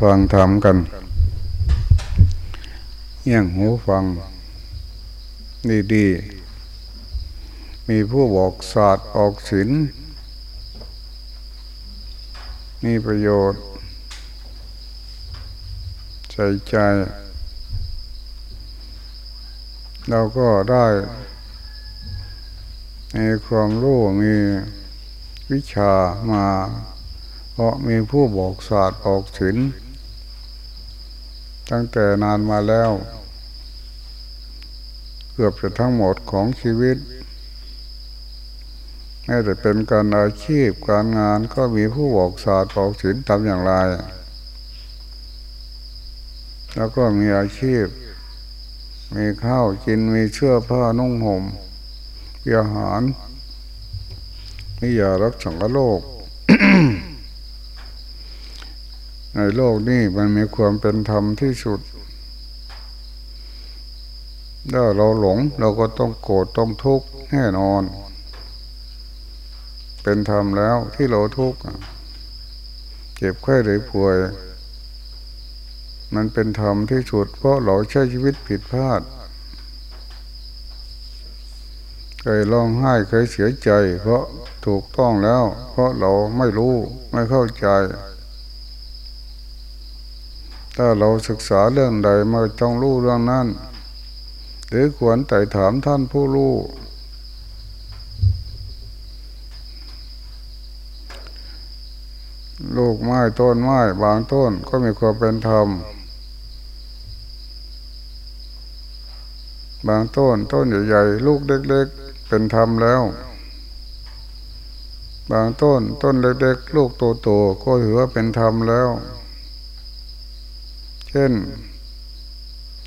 ฟังทำกันเงี่ยงหูฟัง ดีๆ มีผู้บอกศาสตร์ออกศิลมีประโยชน์ใส่ใจ เราก็ได้ มีความรู้มี วิชามา เพราะมีผู้บอกศาสตร์ออกศิลตั้งแต่นานมาแล้ว เกือบจะทั้งหมดของชีวิตแม้แต่เป็นการอาชีพการงานก็มีผู้บอกศาสตร์บอกศิลทำอย่างไร แล้วก็มีอาชีพ มีข้าวกินมีเสื้อผ้านุ่งหม่มมีอาหาร มียารักษาโรคในโลกนี้มันมีความเป็นธรรมที่สุด ถ้าเราหลงเราก็ต้องโกรธต้องทุกข์แน่นอน เป็นธรรมแล้วที่เราทุกข์เจ็บไข้ได้ป่วย มันเป็นธรรมที่สุด เพราะเราใช้ชีวิตผิดพลาด เคยร้องไห้เคยเสียใจ เพราะถูกต้องแล้ว เพราะเราไม่รู้ไม่เข้าใจ ถ้าเราศึกษาเรื่องใดมาต้องรู้เรื่องนั้น หรือควรไต่ถามท่านผู้รู้ลูกไม้ต้นไม้บางต้นก็มีความเป็นธรรม บางต้นต้นใหญ่ๆลูกเล็กๆ เป็นธรรมแล้ว บางต้นต้นเล็กๆลูกโตๆก็ถือว่าเป็นธรรมแล้ว เช่น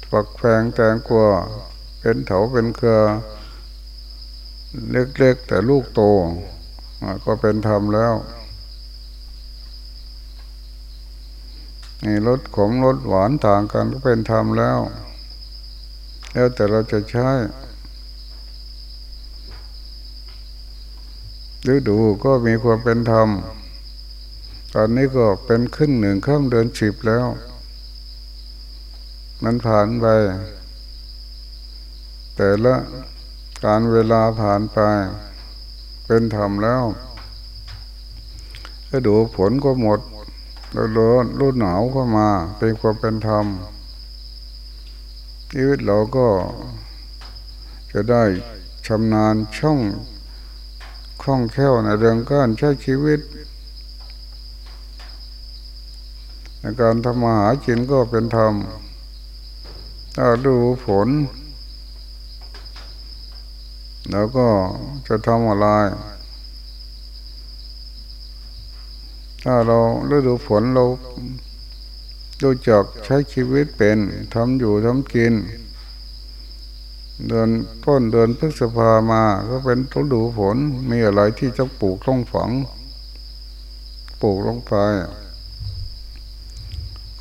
ฝักแฝงแตงกวาเป็นเถาเป็นเครือเล็กๆแต่ลูกโตก็เป็นธรรมแล้วนี่รสขมรสหวานต่างกันก็เป็นธรรมแล้ว แล้วแต่เราจะใช้ ฤดูก็มีความเป็นธรรม ตอนนี้ก็เป็นขึ้นหนึ่งข้ามเดือนสิบแล้ว มันผ่านไป แต่ละการเวลาผ่านไป เป็นธรรมแล้วถ้าดูฝนก็หมดแล้วร้อนรุ่นหนาวเข้ามา เป็นความเป็นธรรมชีวิตเราก็จะได้ชำนาญช่อง คล่องแคล่วในเรื่องการใช้ชีวิตในการทำมาหากินก็เป็นธรรมถ้าดูฝนแล้วก็จะทำอะไร ถ้าเราฤดูฝนเราดูจักใช้ชีวิตเป็นทำอยู่ทำกิน เดือนต้นเดือนพฤษภามา ก็เป็นฤดูฝนมีอะไรที่จะปลูกต้องฝัง ปลูกลงไป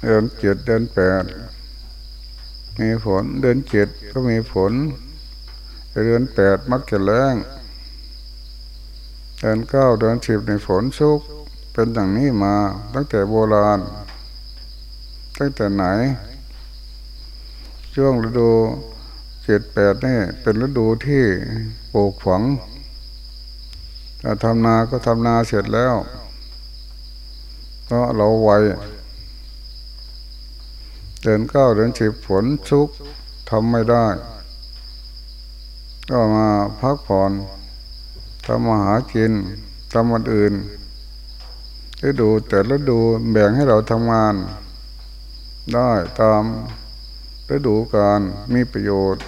เดือนเจ็ดเดือนแปดมีฝนเดือนเจ็ดก็มีฝนเดือนแปดมักจะแรงเดือนเก้าเดือนสิบในฝนชุกเป็นอย่างนี้มาตั้งแต่โบราณ ตั้งแต่ไหน ช่วงฤดู เจ็ดแปดนี่เป็นฤดูที่ปลูกฝังถ้าทำนาก็ทำนาเสร็จแล้วก็เราไวเดินเก้าเดินสิบฝนชุกทำไม่ได้ ก็มาพักผ่อนทำมาหากินทำวันอื่นฤดูแต่ละดูแบ่งให้เราทำงาน ได้ตามฤดูการมีประโยชน์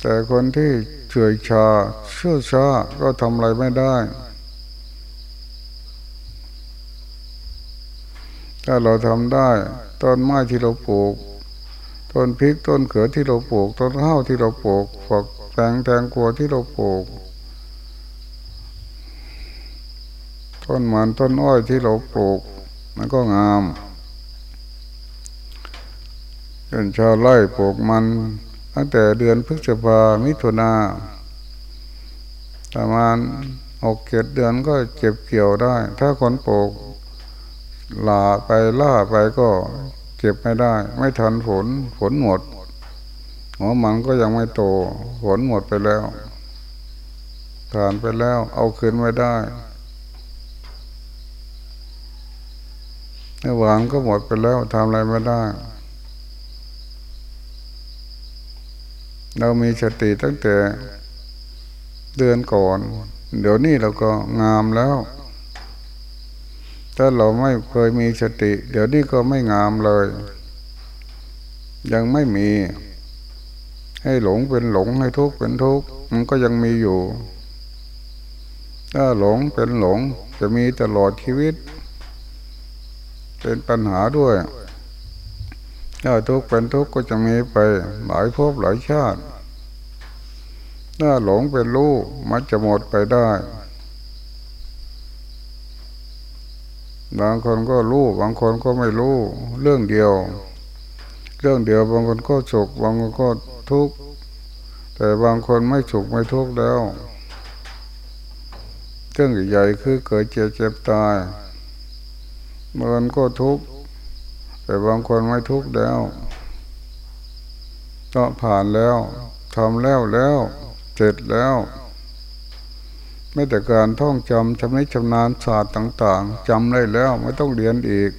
แต่คนที่เฉยชาเชื่อชาก็ทำอะไรไม่ได้ ถ้าเราทำได้ ต้นไม้ที่เราปลูก ต้นพริกต้นเขือที่เราปลูก ต้นข้าวที่เราปลูกฝักแตงแตงกววที่เราปลูก ต้นมันต้นอ้อยที่เราปลูก มันก็งามเป็นชาวไร่ปลูกมัน ตั้งแต่เดือนพฤษภามิถุนาประมาณหกเจ็ดเดือนก็เก็บเกี่ยวได้ ถ้าคนปลูกหลาไปล่าไปก็เก็บไม่ได้ ไม่ทันฝนฝนหมดหัวมันก็ยังไม่โตฝนหมดไปแล้วผ่านไปแล้ว เอาคืนไม่ได้เมื่อวานก็หมดไปแล้วทำอะไรไม่ได้ เรามีสติตั้งแต่เดือนก่อน เดี๋ยวนี้เราก็งามแล้ว ถ้าเราไม่เคยมีสติ เดี๋ยวนี้ก็ไม่งามเลย ยังไม่มี ให้หลงเป็นหลงให้ทุกข์เป็นทุกข์มันก็ยังมีอยู่ ถ้าหลงเป็นหลงจะมีตลอดชีวิต เป็นปัญหาด้วย ถ้าทุกข์เป็นทุกข์ก็จะมีไปหลายภพหลายชาติ ถ้าหลงเป็นรู้มันจะหมดไปได้บางคนก็รู้บางคนก็ไม่รู้เรื่องเดียว เรื่องเดียวบางคนก็สุขบางคนก็ทุกข์แต่บางคนไม่สุขไม่ทุกข์แล้วเรื่องใหญ่คือเกิดเจ็บเจ็บตายมันก็ทุกข์ แต่บางคนไม่ทุกข์แล้วก็ผ่านแล้วทำแล้วแล้วเสร็จแล้วไม่แต่การท่องจำชำนิชำนาญศาสตร์ต่างๆจำได้แล้วไม่ต้องเรียนอีก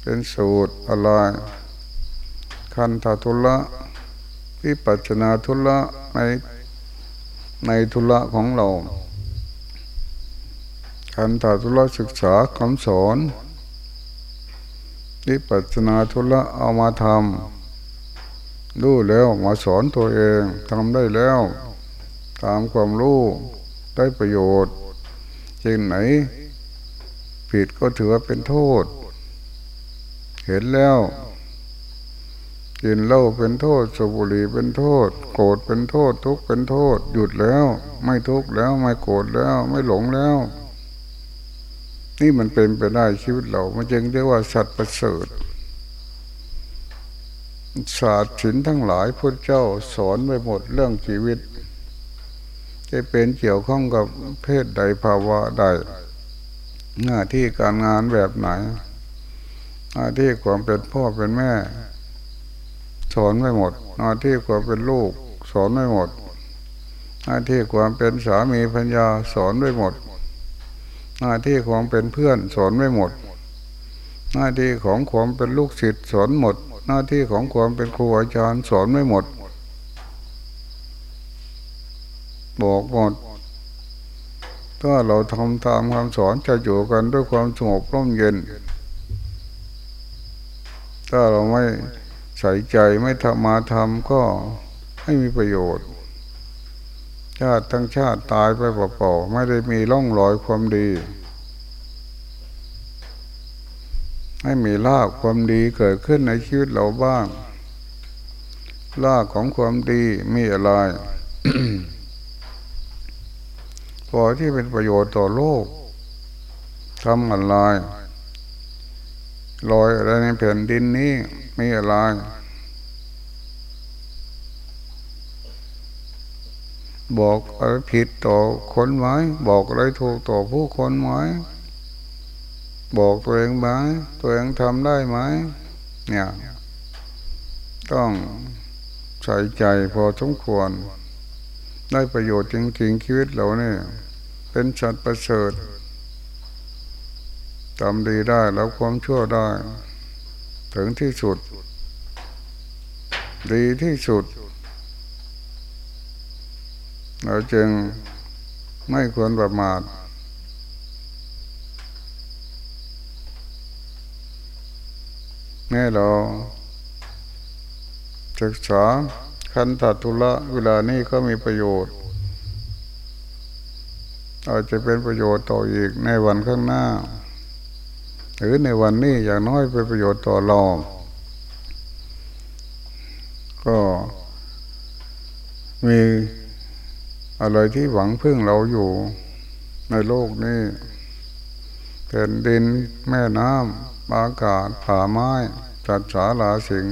เป็นสูตรอะไรคันธทุละวิปัจนาทุละในในทุละของเรา คันธทุละศึกษาคำสอนวิปัจนาทุละเอามาทำรู้แล้วมาสอนตัวเองทำได้แล้ว ตามความรู้ได้ประโยชน์จริงไหน ผิดก็ถือว่าเป็นโทษ เห็นแล้วกินเหล้าเป็นโทษสูบบุหรี่เป็นโทษ โกรธเป็นโทษ ทุกข์เป็นโทษ หยุดแล้ว ไม่ทุกข์แล้วไม่โกรธแล้ว ไม่หลงแล้ว นี่มันเป็นไปได้ชีวิตเรา มันจึงเรียกว่าสัตว์ประเสริฐศาสตร์ศิลทั้งหลายพุทธเจ้าสอนไปหมดเรื่องชีวิต จะเป็นเกี่ยวข้องกับเพศใดภาวะใด หน้าที่การงานแบบไหน หน้าที่ความเป็นพ่อเป็นแม่ สอนไม่หมด หน้าที่ความเป็นลูก สอนไม่หมด หน้าที่ความเป็นสามีพัญญาสอนไม่หมด หน้าที่ความเป็นเพื่อนสอนไม่หมด หน้าที่ของความเป็นลูกศิษย์สอนหมด หน้าที่ของความเป็นครูอาจารย์สอนไม่หมด บอกหมดถ้าเราทำตามคำสอนจะอยู่กันด้วยความสงบร่มเย็น ถ้าเราไม่ใส่ใจไม่ทำมาทำก็ไม่มีประโยชน์ ชาติทั้งชาติตายไปเปล่าๆไม่ได้มีร่องรอยความดี ให้มีรากความดีเกิดขึ้นในชีวิตเราบ้างรากของความดีมีอะไรพอที่เป็นประโยชน์ต่อโลกทำอะไรลอยอะไรในแผ่นดินนี้มีอะไร บอกอะไรผิดต่อคนไหมบอกอะไรถูกต่อผู้คนไหมบอกตัวเองไหมตัวเองทำได้ไหมเนี่ยต้องใส่ใจพอสมควร ได้ประโยชน์จริงๆชีวิตเราเนี่ยเป็นชัดประเสริฐทำดีได้แล้วความชั่วได้ ถึงที่สุด ดีที่สุด เราจึงไม่ควรประมาทแม่เราศึกษาคันตัตุละเวลานี้ก็มีประโยชน์ อาจจะเป็นประโยชน์ต่ออีกในวันข้างหน้า หรือในวันนี้อย่างน้อยเป็นประโยชน์ต่อเราก็มี อะไรที่หวังพึ่งเราอยู่ในโลกนี้เป็นดินแม่น้ำอากาศผ่าไม้จัดสาลาสิ่ง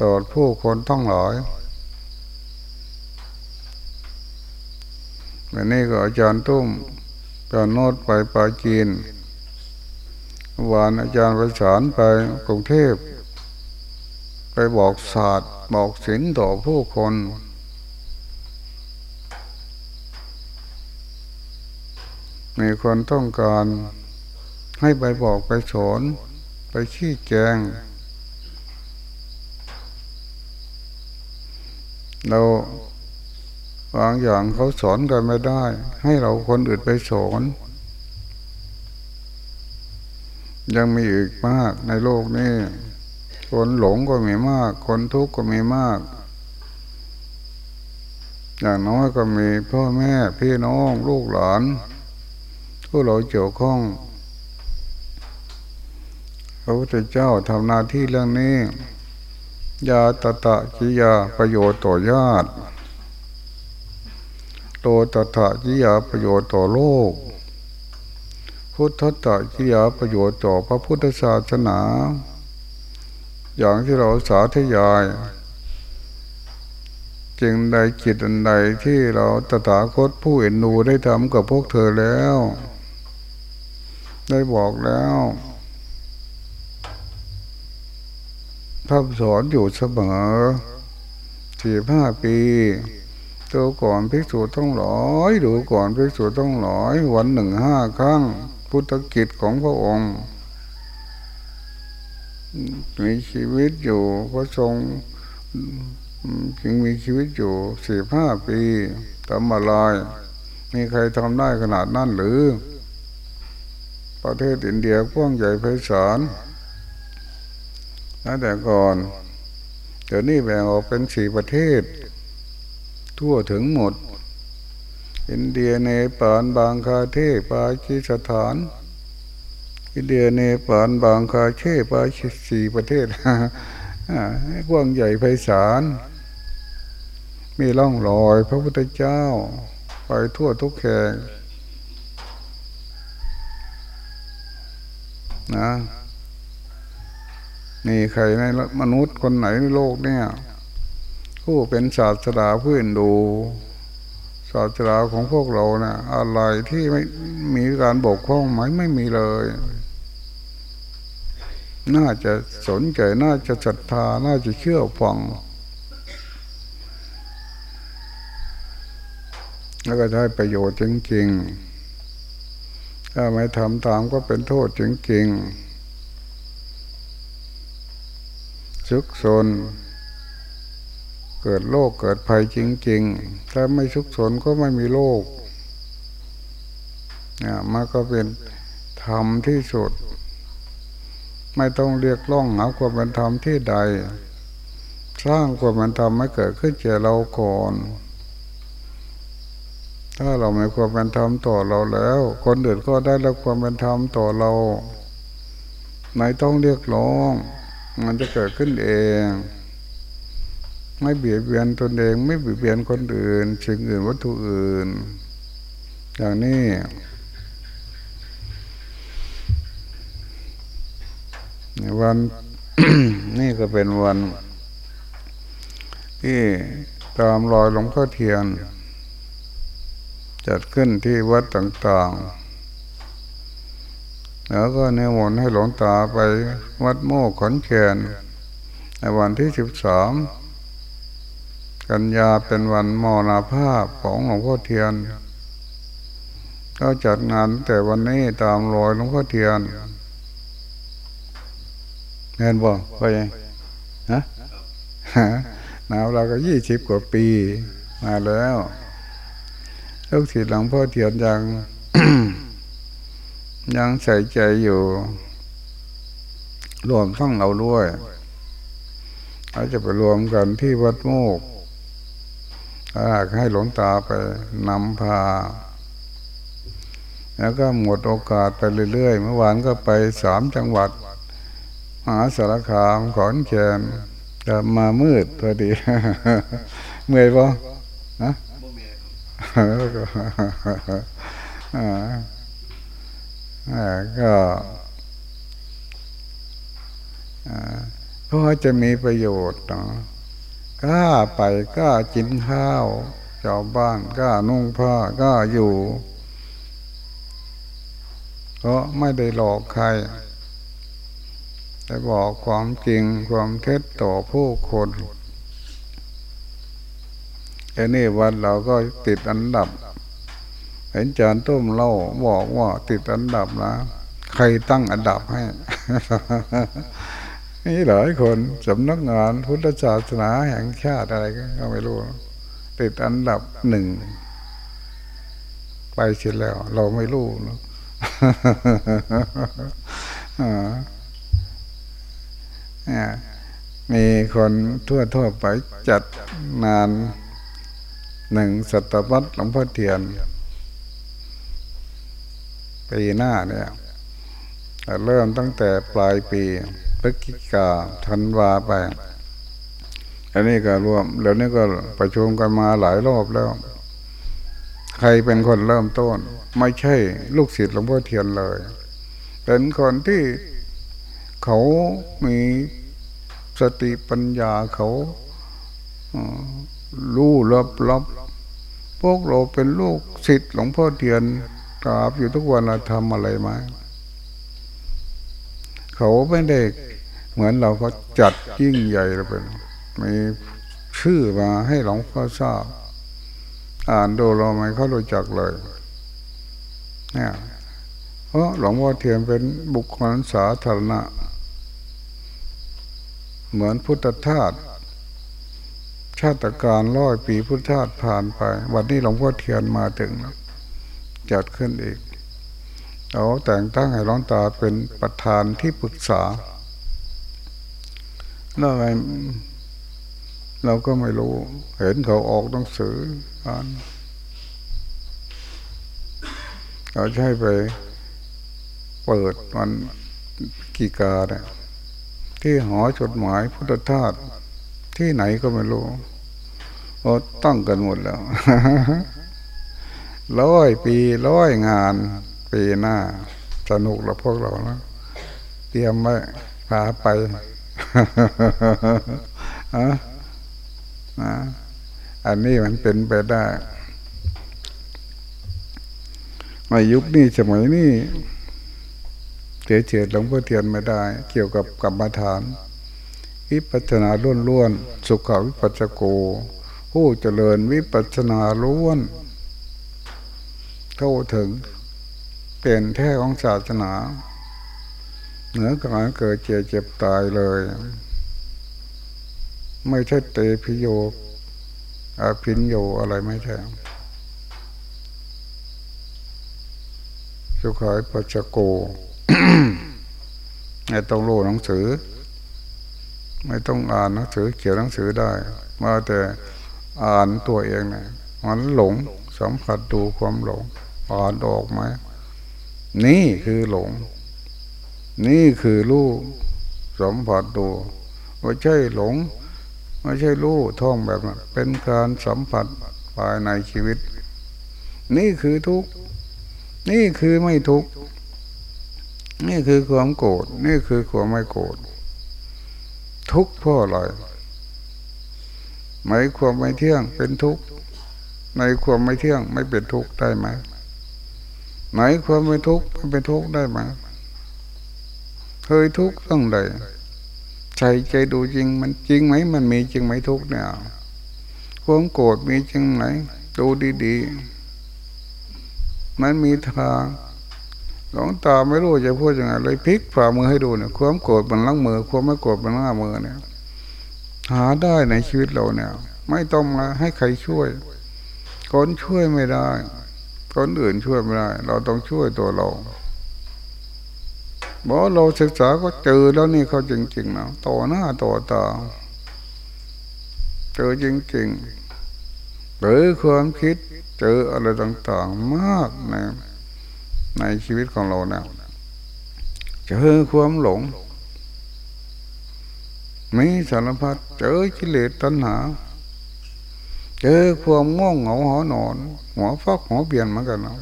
ตอดผู้คนท่องหลอยวันนี้ก็อาจารย์ตุ้มอาโนดไปปาจีนวานอาจารย์ประสานไปกรุงเทพ ไปบอกศาสตร์บอกศิลป์ต่อผู้คน มีคนต้องการ ให้ไปบอกไปสอนไปชี้แจง เราบางอย่างเขาสอนกันไม่ได้ ให้เราคนอื่นไปสอน ยังมีอีกมากในโลกนี้ คนหลงก็มีมาก คนทุกข์ก็มีมาก อย่างน้อยก็มีพ่อแม่พี่น้องลูกหลาน ผู้เราเกี่ยวข้องพระพุทธเจ้าทำหน้าที่เรื่องนี้ ยาตตะกิยาประโยชน์ต่อญาติโตตถะกิยาประโยชน์ต่อโลก พุทธตะกิยาประโยชน์ต่อพระพุทธศาสนา อย่างที่เราสาธยายจึงใดจิตอันใดที่เราตถาคตผู้เอ็นดูได้ทำกับพวกเธอแล้ว ได้บอกแล้วพระสอนอยู่เสมอสี่ห้าปีตัวก่อนพิสูจน์ต้องหลอยดูก่อนพิสูจน์ต้องหลอยวันหนึ่งห้าครั้ง พุทธกิจของพระองค์ มีชีวิตอยู่พระทรงจึงมีชีวิตอยู่สี่ห้าปีทำอะไรมีใครทำได้ขนาดนั้นหรือ ประเทศอินเดียกว้างใหญ่ไพศาลแต่ก่อนเดี๋ยวนี้แบ่งออกเป็นสี่ประเทศ ทั่วถึงหมด อินเดียเนปาลบางคาเทปากีสถาน อินเดียเนปาลบางคาเช่ปาสี่ประเทศกว้างใหญ่ไพศาลมีร่องรอยพระพุทธเจ้า ไปทั่วทุกแห่ง นะมีใครในมนุษย์คนไหนในโลกเนี่ย ผู้เป็นศาสดาผู้นดูศาสดาของพวกเราเนะ่ยอะไรที่ไม่มีการบกพร่องไหมไม่มีเลย น่าจะสนใจน่าจะศรัทธาน่าจะเชื่อฟังแล้วก็ได้ประโยชน์จริงๆ ถ้าไม่ทำตามก็เป็นโทษจริงๆซุกซนเกิดโรคเกิดภัยจริง ๆ ถ้าไม่ซุกซนก็ไม่มีโรคเนี่ยมันก็เป็นธรรมที่สุด ไม่ต้องเรียกร้องหาความเป็นธรรมที่ใด สร้างความเป็นธรรมให้เกิดขึ้นเจเราก่อน ถ้าเราไม่ความเป็นธรรมต่อเราแล้ว คนอื่นก็ได้รับความเป็นธรรมต่อเราไม่ต้องเรียกร้อง มันจะเกิดขึ้นเอง ไม่เบียดเบียนตนเอง ไม่เบียดเบียนคนอื่นสิ่งอื่นวัตถุอื่น อย่างนี้วันนี่ก็เป็นวัน ที่ตามรอยหลวงพ่อเทียน จัดขึ้นที่วัดต่างๆ แล้วก็เนมนให้หลวงตาไปวัดโมกขอนแก่นในวันที่สิบสามกันยาเป็นวันมรณภาพของหลวงพ่อเทียน ก็จัดงานแต่วันนี้ตามรอยหลวงพ่อเทียนเงินบ่ไปยังฮะหนาวเราก็ยี่สิบกว่าปีมาแล้ว ลูกศิษย์หลวงพ่อเทียนยังยังใส่ใจอยู่ รวมทั้งเราด้วยเราจะไปรวมกันที่วัดโมกให้หลวงตาไปนำพา แล้วก็หมดโอกาสไปเรื่อยๆ เมื่อวานก็ไปสามจังหวัดหาสารคามขอนแก่นจะมามืดพอดี เมื่อยปะ ก็เพราะจะมีประโยชน์เนาะกล้าไปกล้ากินข้าวชาวบ้านกล้านุ่งผ้ากล้าอยู่เพราะไม่ได้หลอกใครแต่บอกความจริงความเท็จต่อผู้คน อันนี้วันเราก็ติดอันดับ เห็นจานต้มเล่าบอกว่าติดอันดับนะใครตั้งอันดับให้ นี่หลายคนสำนักงานพุทธศาสนาแห่งชาติอะไรก็ไม่รู้ ติดอันดับหนึ่ง ไปเสร็จแล้ว เราไม่รู้เนาะมีคนทั่วทั่วไปจัดงาน หนึ่งศตวรรษหลวงพ่อเทียนปีหน้าเนี่ยเริ่มตั้งแต่ปลายปีพฤศจิกาธันวาไป อันนี้ก็รวมแล้วนี่ก็ประชุมกันมาหลายรอบแล้ว ใครเป็นคนเริ่มต้น ไม่ใช่ลูกศิษย์หลวงพ่อเทียนเลย เป็นคนที่เขามีสติปัญญาเขารู้ลับลับ พวกเราเป็นลูกศิษย์หลวงพ่อเทียนกราบอยู่ทุกวันเราทำอะไรมาเขาไม่ได้เหมือนเราก็จัดยิ่งใหญ่เราเป็นมีชื่อมาให้หลวงพ่อทราบ อ่านดูเราไม่เขารู้จักเลยเนี่ยเพราะหลวงพ่อเทียนเป็นบุคคลสาธารณะ เหมือนพุทธทาส ชาติการร้อยปีพุทธทาสผ่านไป วันนี้หลวงพ่อเทียนมาถึงจัดขึ้นอีกเราแต่งตั้งให้ร้องตาเป็นประธานที่ปรึกษาแล้วไรเราก็ไม่รู้ เห็นเขาออกหนังสืออ่านเราใช้ไปเปิดวันกีกาเนี่ยที่หอจดหมายพุทธทาสที่ไหนก็ไม่รู้ อ้ตั้งกันหมดแล้วร้อยปีร้อยงานปีหน้า สนุกแล้วพวกเรานะเตรียมไว้พาไปอะอันนี้มันเป็นไปได้ในยุคนี้สมัยนี้เฉยเฉยหลวงพ่อเทียนไม่ได้ เกี่ยวกับกรรมฐาน วิปัสนาล้วนล้วนสุขวิปัสสโก ผู้เจริญวิปัสสนาล้วน เข้าถึงเป็นแท้ของศาสนาเหนือการเกิดเจ็บเจ็บตายเลย ไม่ใช่เตพิโยอพินโยอะไรไม่ใช่สุขายปัจโกไม่ต้องรู้หนังสือ ไม่ต้องอ่านหนังสือเขียนหนังสือได้ มาแต่ อ่านตัวเองนะมันหลงสัมผัสดูความหลงอ่านออกไหมนี่คือหลง นี่คือรู้สัมผัสดูไม่ใช่หลง ไม่ใช่รู้ท่องแบบนั้นเป็นการสัมผัสภายในชีวิต นี่คือทุกนี่คือไม่ทุกนี่คือความโกรธนี่คือความไม่โกรธทุกข์เพราะอะไร หมความไม่เที่ยงเป็นทุกข์ในความไม่เที่ยงไม่เป็นทุกข์ได้ไหมหมายความไม่ทุกข์เป็นทุกข์ได้ไหมเคยทุกข์ต้องใดใจใจดูจริงมันจริงไหมมันมีจริงไหมทุกข์เนี่ยความโกรธมีจริงไหมดูดีๆ มันมีทางหลวงตาไม่รู้จะพูดยังไงเลยพลิกฝ่ามือให้ดูเนี่ยความโกรธมันล้างมือ ความไม่โกรธมันล้างมือเนี่ย หาได้ในชีวิตเราเนี่ย ไม่ต้องมาให้ใครช่วยคนช่วยไม่ได้คนอื่นช่วยไม่ได้ เราต้องช่วยตัวเราบอกเราศึกษาก็เจอแล้วนี่เขาจริงๆนะต่อหน้าต่อตาเจอจริงๆหรือความคิด เจออะไรต่างๆ มากในในชีวิตของเราเนี่ยเจอความหลง มีสารพัดเจอกิเลสตัณหา เจอความง่วงเหงาหอนอนหัวฟักหัวเปลี่ยนเหมือนกันนะ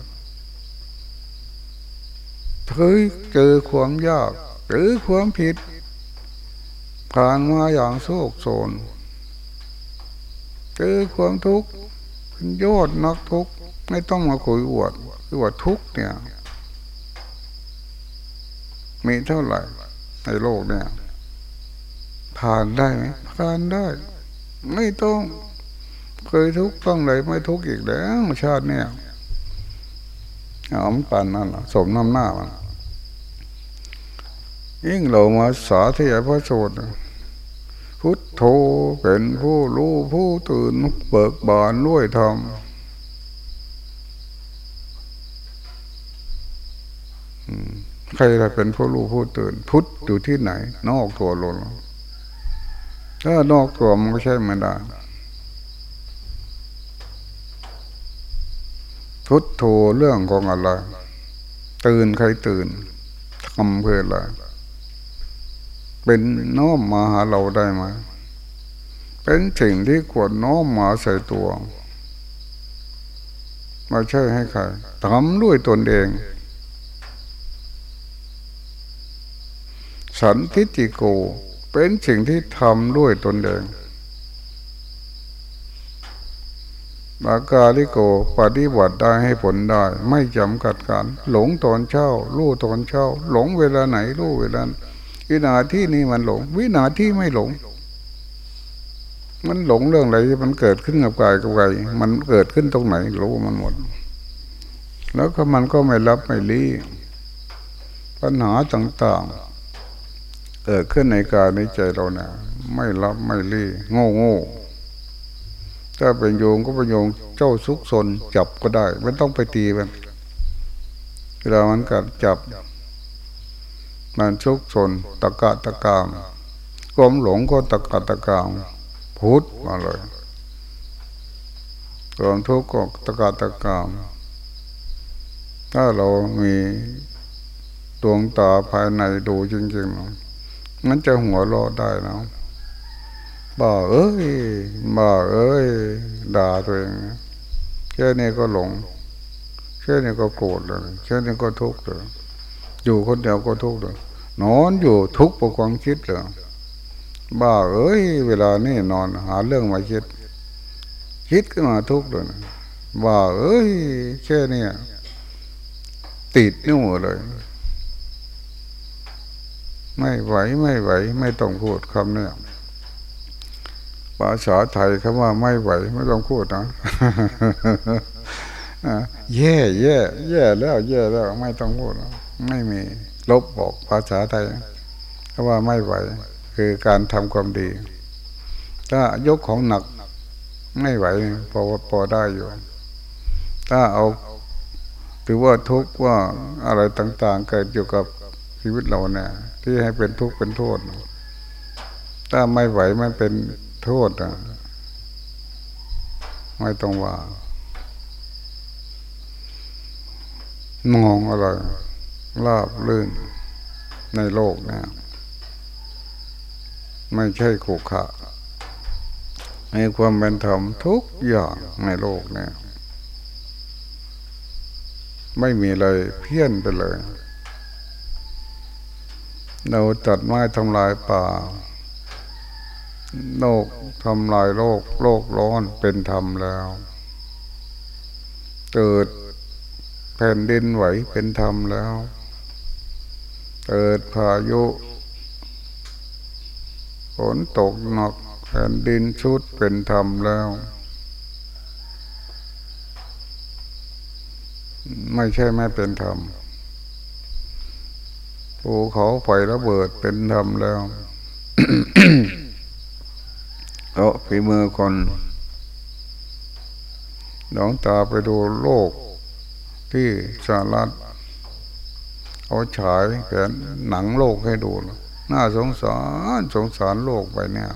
เคยเจอความยากหรือความผิด ผ่านมาอย่างโศกโศนเจอความทุกข์เป็นยอดนักทุกข์ไม่ต้องมาคุยอวดคือว่าทุกข์เนี่ย มีเท่าไหร่ในโลกเนี่ย ผ่านได้ไหมผ่านได้ ไม่ต้อง เคยทุกข์ต้องเลยไม่ทุกข์อีกแล้วชาติเนี่ยเอามันปานนั่นสมน้ำหน้ามันยิ่งเรามาสาธยายพระสูตรพุทโธเป็นผู้รู้ผู้ตื่นเบิกบานร้วยธรรมใครจะเป็นผู้รู้ผู้ตื่น พุทธอยู่ที่ไหน นอกตัวลง ถ้านอกตัวมันก็ใช่ไม่ได้พุทโธเรื่องของอะไร ตื่นใครตื่นทำเพื่ออะไรเป็นน้อมมาหาเราได้ไหมเป็นสิ่งที่ควรน้อมมาใส่ตัวมาใช่ให้ใครทำด้วยตนเอง สันทิติโก เป็นสิ่งที่ทำด้วยตนเองบากาลิโกปฏิบัติได้ให้ผลได้ ไม่จำกัดการหลงตอนเช้ารู้ตอนเช้า หลงเวลาไหนรู้เวลาวินาที่นี้มันหลง วินาที่ไม่หลง มันหลงเรื่องอะไรที่มันเกิดขึ้นกับกายกับใจมันเกิดขึ้นตรงไหนรู้มันหมด แล้วก็มันก็ไม่รับไม่รีปัญหาต่าง ๆ เกิดขึ้นในกายในใจเราเนี่ยไม่รับไม่รีโง่โง่ถ้าเป็นโยงก็เป็นโยงเจ้าซุกซนจับก็ได้ ไม่ต้องไปตีมันเวลามันกัดจับ มันชุกชนตะกะตะกามความหลงก็ตะกะตะกามพุทธมาเลยความทุกข์ก็ตะกะตะกามถ้าเรามีดวงตาภายในดูจริงๆ มันจะหัวเราะได้นะบ้าเอ้ยบ้าเอ้ยด่าตัวเองแค่นี้ก็หลงแค่นี้ก็โกรธเลยแค่นี้ก็ทุกข์เลยอยู่คนเดียวก็ทุกข์เลยนอนอยู่ทุกข์ประความคิดเลยบ้าเอ้ย เวลานี่นอนหาเรื่องมาคิด คิดขึ้นมาทุกข์เลยบ้าเอ้ยแค่นี้ติดนู่เลย ไม่ไหวไม่ไหว ไม่ต้องพูดคำนี้ภาษาไทยคำว่าไม่ไหว ไม่ต้องพูดนะแย่แย่แย่แล้วแย่แล้วไม่ต้องพูดไม่มี ลบบอกภาษาไทยเพราว่าไม่ไหว คือการทำความดี ถ้ายกของหนัก ไม่ไหวพอพอได้อยู่ ถ้าเอาถือว่าทุกข์ว่าอะไรต่างๆ เกิดอยู่กับชีวิตเราเนี่ย ที่ให้เป็นทุกข์เป็นโทษ ถ้าไม่ไหวมันเป็นโทษอะไม่ต้องว่ามองอะไรลาบลื่นในโลกนะไม่ใช่ขุขะในความเป็นธรรมทุกอย่างในโลกเนี่ยไม่มีอะไรเพี้ยนไปเลย เราตัดไม้ทำลายป่าโลกทำลายโลก โลกร้อนเป็นธรรมแล้ว เกิดแผ่นดินไหวเป็นธรรมแล้ว เกิดพายุฝนตกหนักแผ่นดินชุดเป็นธรรมแล้ว ไม่ใช่ไม่เป็นธรรม ภูเขาไฟระเบิดเป็นธรรมแล้วเพราะฝีมือคนหลงตาไปดูโลกที่สหรัฐเขาฉายแผนหนังโลกให้ดู น่าสงสารสงสารโลกไปเนี่ย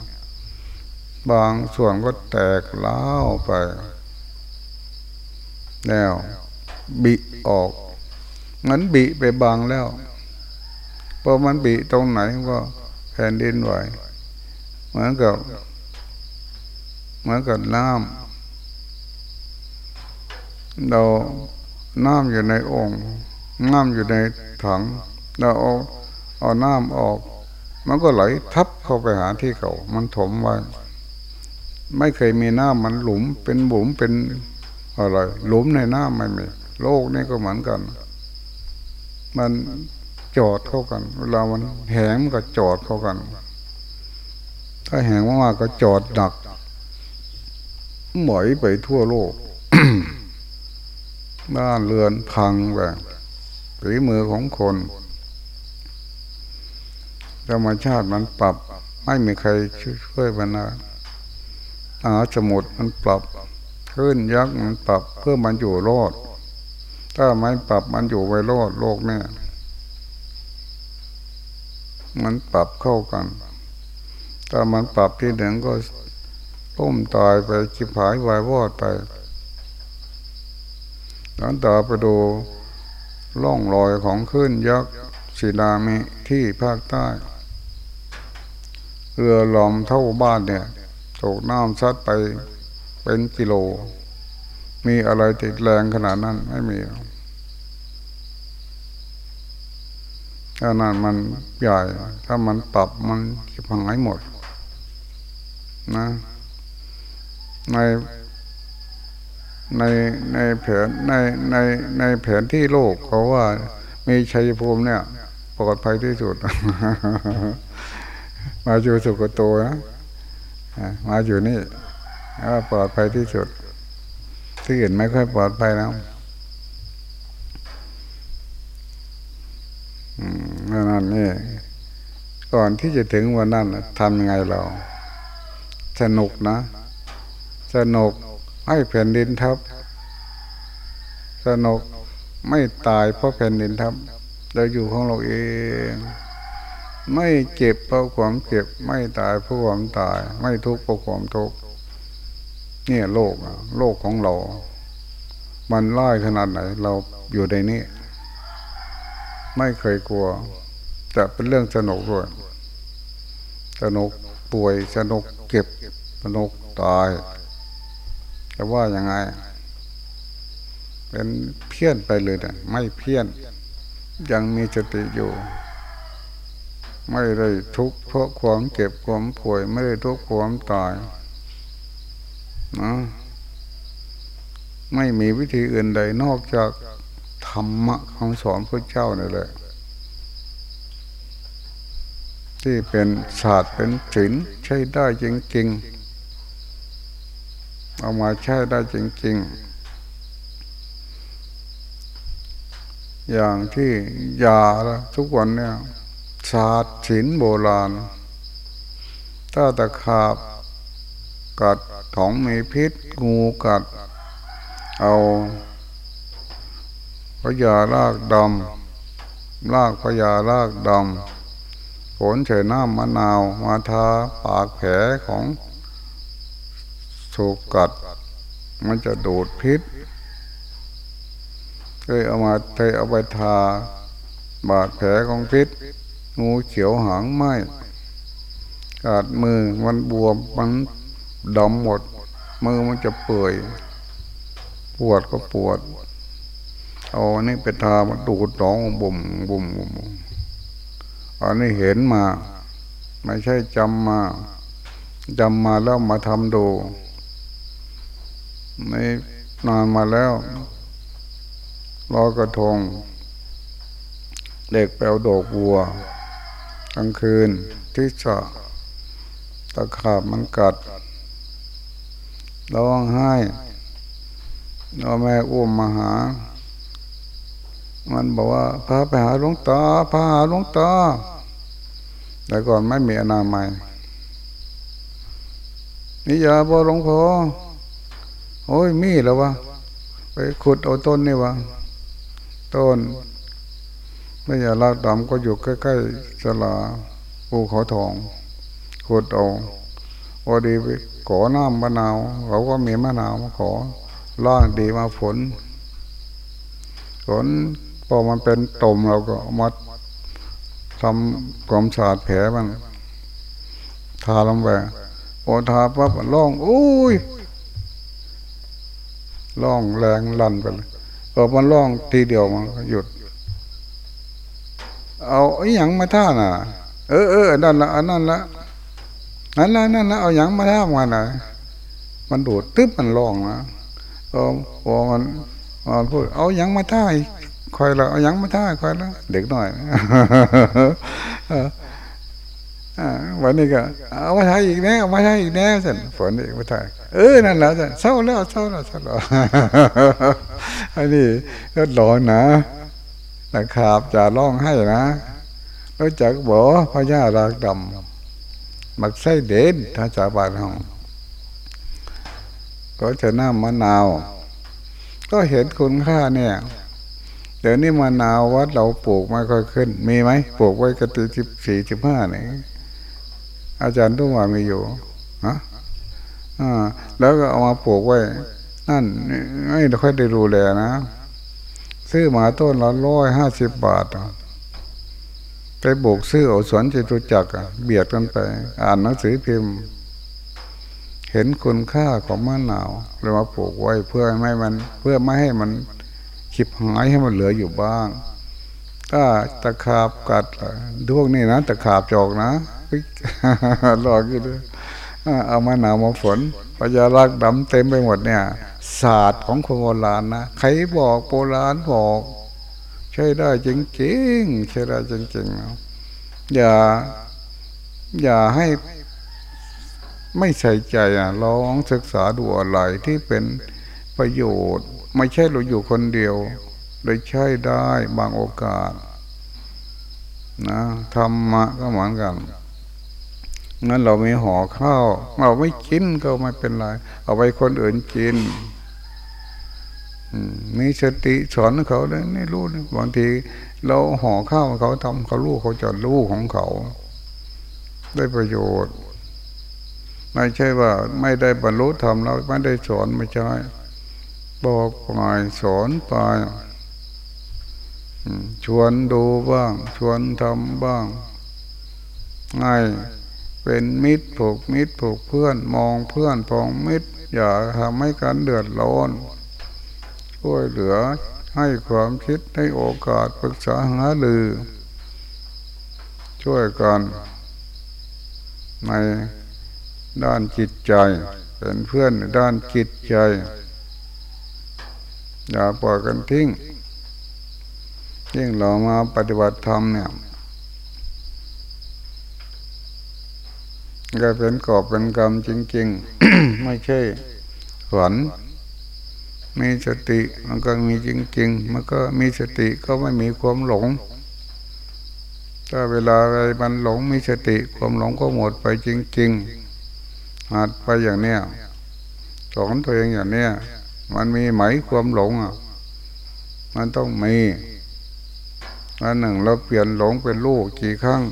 บางส่วนก็แตกเล้าไป แล้ว บิออก งั้นบิไปบางแล้ว พอมันบิตรงไหนก็แผ่นดินไหวเหมือนกับ เหมือนกับน้ำเราน้ำอยู่ในองค์น้ำอยู่ในถังเราเอาเอาน้ำออก มันก็ไหลทับเข้าไปหาที่เก่า มันถมไว้ไม่เคยมีน้ำมันหลุมเป็นบุ๋มเป็นอะไรหลุมในน้ำไม่มีโลกนี่ก็เหมือนกัน มัน จอดเข้ากัน เวลามันแหงมันก็จอดเข้ากัน ถ้าแหงมากๆก็จอดหนักหมอยไปทั่วโลกบ้านเรือนพังแบบฝีมือของคนธรรมชาติมันปรับ ไม่มีใครช่วยมันนะอาสมุดมันปรับขึ้นยักษ์มันปรับเพื่อมันอยู่รอด ถ้าไม่ปรับมันอยู่ไว้รอดโลกเนี่ย มันปรับเข้ากัน ถ้ามันปรับที่หนึ่งก็ต้มตายไปจิบหายวายวอดไป หลังต่อไปดูล่องรอยของขึ้นยักษ์ศิลามิที่ภาคใต้ เรือลอมเท่าบ้านเนี่ยตกน้ำซัดไปเป็นกิโล มีอะไรติดแรงขนาดนั้นไม่มี ถ้านั้นมันใหญ่ ถ้ามันปรับมันจะพังหายหมด นะ ในในในแผนในในในแผนที่โลกเขาว่า มีชัยภูมิเนี่ยปลอดภัยที่สุด มาอยู่สุกโตนะมาอยู่นี่ปลอดภัยที่สุดที่อื่นไม่ค่อยปลอดภัยแล้ นั่นนี่ก่อนที่จะถึงวันนั้นทำยังไงเรา สนุกนะ สนุกให้แผ่นดินทับ สนุกไม่ตายเพราะแผ่นดินทับเราอยู่ของเราเอง ไม่เจ็บเพราะความเจ็บ ไม่ตายเพราะความตาย ไม่ทุกข์เพราะความทุกข์เนี่ยโลกโลกของเรา มันร้ายขนาดไหน เราอยู่ในนี้ ไม่เคยกลัว แต่เป็นเรื่องสนุกด้วยสนุกป่วยสนุกเก็บสนุกตายแต่ว่ายังไง เป็นเพี้ยนไปเลยนะไม่เพี้ยน ยังมีสติอยู่ ไม่ได้ทุกข์เพราะความเก็บความป่วย ไม่ได้ทุกข์ความตายนะไม่มีวิธีอื่นใดนอกจาก ธรรมะคำสอนพระเจ้านี่แหละ ที่เป็นศาสตร์เป็นศิลใช้ได้จริงๆ เอามาใช้ได้จริงๆ อย่างที่ยาทุกวันเนี่ยศาสตร์ศิลโบราณถ้าตะขาบกัดของมีพิษงูกัด เอา พยาลากดำลากพยาลากดำผลเฉยน้ำมะนาวมาทาปากแผลของถูกกัด มันจะดูดพิษเคยเอามาเคยเอาไปทาบาดแผลของพิษ งูเขียวหางไหมกัดมือมันบวมมันดำหมด มือมันจะเปื่อย ปวดก็ปวด เอาอันนี้ไปทามาดูดองบุ่มบุ่มบุ่มอันนี้เห็นมา ไม่ใช่จำมาจำมาแล้วมาทำดูไม่นานมาแล้วรอกระทง เด็กแปลวดอกบัวกลางคืนที่จะตะขาบมันกัดร้องไห้เราแม่อุ้มมาหา มันบอกว่าพาไปหาหลวงตาพาหาหลวงตาแต่ก่อนไม่มีอนามัยนี่ยาบอหลวงพ่อโอ้ยมีแล้ววะไปขุดเอาต้นนี่วะต้นไม่อย่าลากดำก็อยู่ใกล้ๆสลาภูเขาทองขุดเอาพอดีไปขอน้ำมะนาวเขาก็มีมะนาวมาขอล่างดีมาฝนฝน พอมันเป็นตมเราก็มัดทำความสะอาดแผลมันทาลงไปพอทาปั๊บล่องอุ้ยล่องแรงลั่นไปเลยพอมันล่องทีเดียวมันหยุด เอาไอ้หยังมาท่าน่ะ เออเออนั่นละอันนั่นละนั่นละนั่นละเอาหยังมาท่ามาน่ะมันโดดตึ๊บมันร้องนะพอพอมันมันพูดเอายังมาท่าย คอยเราเอายังมาท่าคอยแล้วเด็กหน่อยวันนี้ก็เอามาท่ายอีกแน่เอามาท่ายอีกแน่สันฝนอีกมาท่ายเออนั่นแหละสันเศร้าแล้วเศร้าแล้วเศร้าแล้วอันนี้ก็หลอนนะนะครับจะร้องให้นะรู้จักบ่พญารากดำมักไส้เด่นถ้าจาบานห้องก็จะน้ำมะนาว ก็เห็นคุณค่าเนี่ย เดี๋ยวนี้มะนาววัดเราปลูกไม่ค่อยขึ้น มีไหมปลูกไว้กติสิบสี่สิบห้าเนี่ยอาจารย์ทุกว่ามีอยู่ฮะอ่าแล้วก็เอามาปลูกไว้ นั่นไม่ค่อยได้ดูแลนะซื้อมาต้นละร้อยห้าสิบบาทไปโบกซื้อเอาสวนจตุจักรเบียดกันไป อ่านหนังสือพิมพ์ เห็นคุณค่าของมะนาวเลยมาปลูกไว้เพื่อไม่มัน เพื่อไม่ให้มัน ขิบหายให้มันเหลืออยู่บ้าง ถ้าตะขาบกัดดวงนี่นะตะขาบจอกนะหลอกอยู่ด้วยเอามะนาวมาฝนพญารักดำเต็มไปหมดเนี่ยศาสตร์ของคนโบราณนะใครบอกโบราณบอก ใช่ได้จริงๆใช่ได้จริงๆอย่าอย่าให้ไม่ใส่ใจอะลองศึกษาดูอะไรที่เป็นประโยชน์ ไม่ใช่เราอยู่คนเดียวเลยใช้ได้บางโอกาสนะธรรมะก็เหมือนกันงั้นเราไม่ห่อข้าว เราไม่กินก็ไม่เป็นไร เอาไปคนอื่นกินมีสติสอนเขาเลยไม่รู้บางที เราห่อข้าวเขาทำเขาลูกเขาจะลูกของเขา ได้ประโยชน์ ไม่ใช่ว่า ไม่ได้บรรลุธรรมเราไม่ได้สอนไม่ใช่ บอกไปสอนไปชวนดูบ้าง ชวนทำบ้างง่ายเป็นมิตรผูกมิตรผูกเพื่อนมองเพื่อนพองมิตร อย่าทำให้กันเดือดร้อนช่วยเหลือให้ความคิดให้โอกาสปรึกษาหาลือ ช่วยกันในด้านจิตใจ เป็นเพื่อนด้านจิตใจ อย่าปล่อยกันทิ้งยิ่งเรามาปฏิบัติธรรมเนี่ยก็เป็นกอบเป็นกรรมจริง ๆ ไม่ใช่ฝัน มีสติมันก็มีจริง ๆ มันก็มีสติก็ไม่มีความหลง ถ้าเวลาอะไรมันหลงมีสติความหลงก็หมดไปจริง ๆหัดไปอย่างเนี้ยสอนตัวเองอย่างเนี้ย มันมีไหมความหลงอะ มันต้องมีอันหนึ่งเราเปลี่ยนหลงเป็นลูกกี่ครั้ง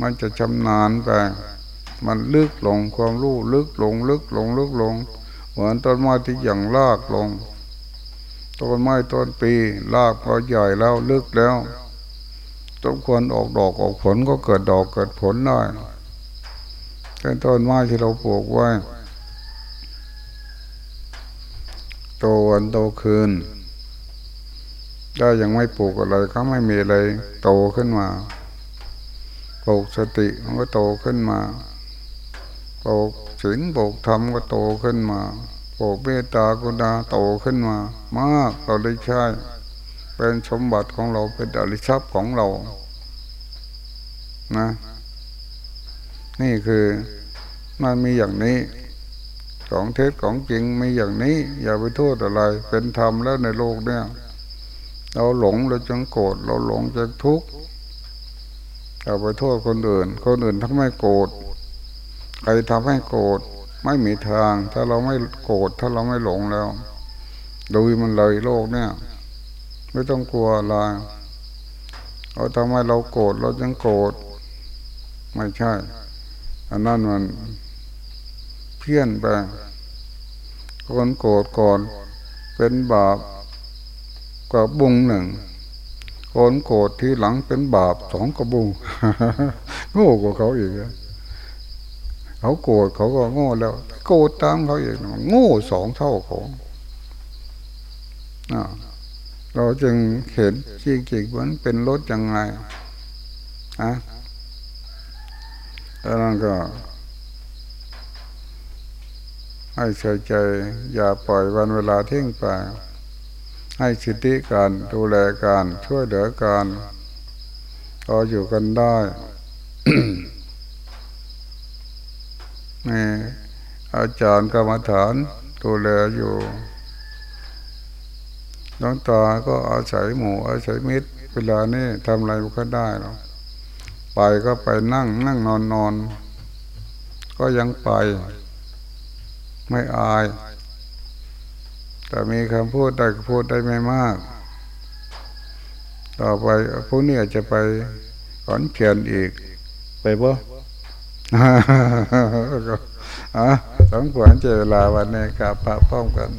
มันจะชำนาญไป มันลึกลงความรู้ลึกลง ลึกลงลึกลง เหมือนต้นไม้ที่อย่างลากลง ต้นไม้ต้นปีลากพอใหญ่แล้วลึกแล้วต้องควรออกดอกออกผลก็เกิดดอกเกิดผลได้เป็นต้นไม้ที่เราปลูกไว้ โตวันโตคืน ถ้ายังไม่ปลูกอะไรก็ไม่มีอะไรโตขึ้นมาปลูกสติมันก็โตขึ้นมาปลูกศีลปลูกธรรมก็โตขึ้นมาปลูกเมตตากรุณาโตขึ้นมา มากเราได้ใช้เป็นสมบัติของเราเป็นอริทรัพย์ของเรา นะ นี่คือมันมีอย่างนี้ ของเท็จของจริงมีอย่างนี้ อย่าไปโทษอะไร เป็นธรรมแล้วในโลกเนี่ย เราหลงเราจึงโกรธเราหลงจึงทุกข์อย่าไปโทษคนอื่น คนอื่นทั้งไม่โกรธใครทำให้โกรธไม่มีทาง ถ้าเราไม่โกรธถ้าเราไม่หลงแล้วดูมันเลยโลกเนี่ย ไม่ต้องกลัวอะไรเราทำให้เราโกรธเราจึงโกรธไม่ใช่อันนั้นมัน พี้ยนไปคนโกรธก่อนเป็นบาปกับบุงหนึ่งคนโกรธที่หลังเป็นบาปสองกระบุงโง่กว่าเขาอีกเขาโกรธเขาก็โง่แล้ว โกรธตามเขาอีกโง่สองเท่าของเราจึงเห็นจริงๆมันเป็นรถยังไงอะแล้วก็ ให้ใส่ใจ อย่าปล่อยวันเวลาทิ้งไป ให้สิทธิการดูแลการช่วยเหลือการพออยู่กันได้นี่อาจารย์กรรมฐานดูแลอยู่น้องตาก็อาศัยหมู่อาศัยมิตร เวลานี้ทำอะไรก็ได้หรอกไปก็ไปนั่งนั่งนอนนอน ก็ยังไป ไม่อาย แต่มีคำพูดได้ก็พูดได้ไม่มาก ต่อไปพวกนี้อาจจะไปขอนเขียนอีก ไปบ่อะสองขวัญเจอเวลาวันนี้กับพระพร้อมกัน